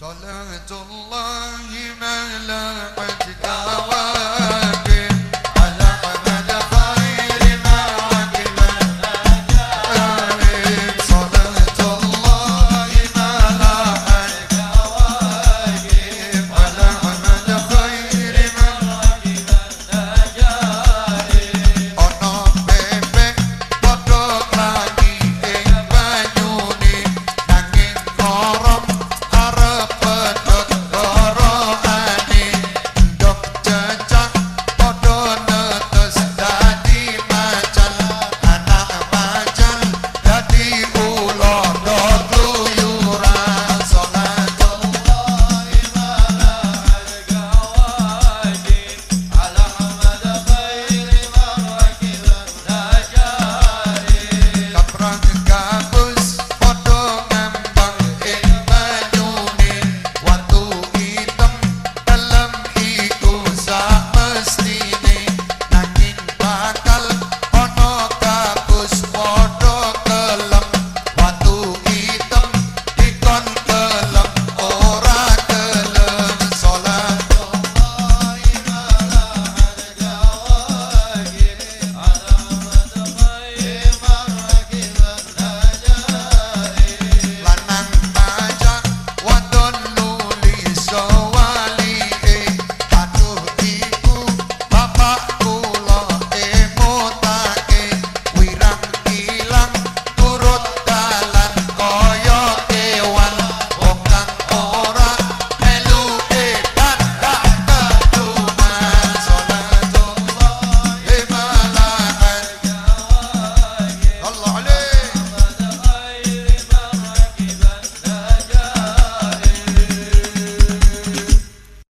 صلاة الله ملأت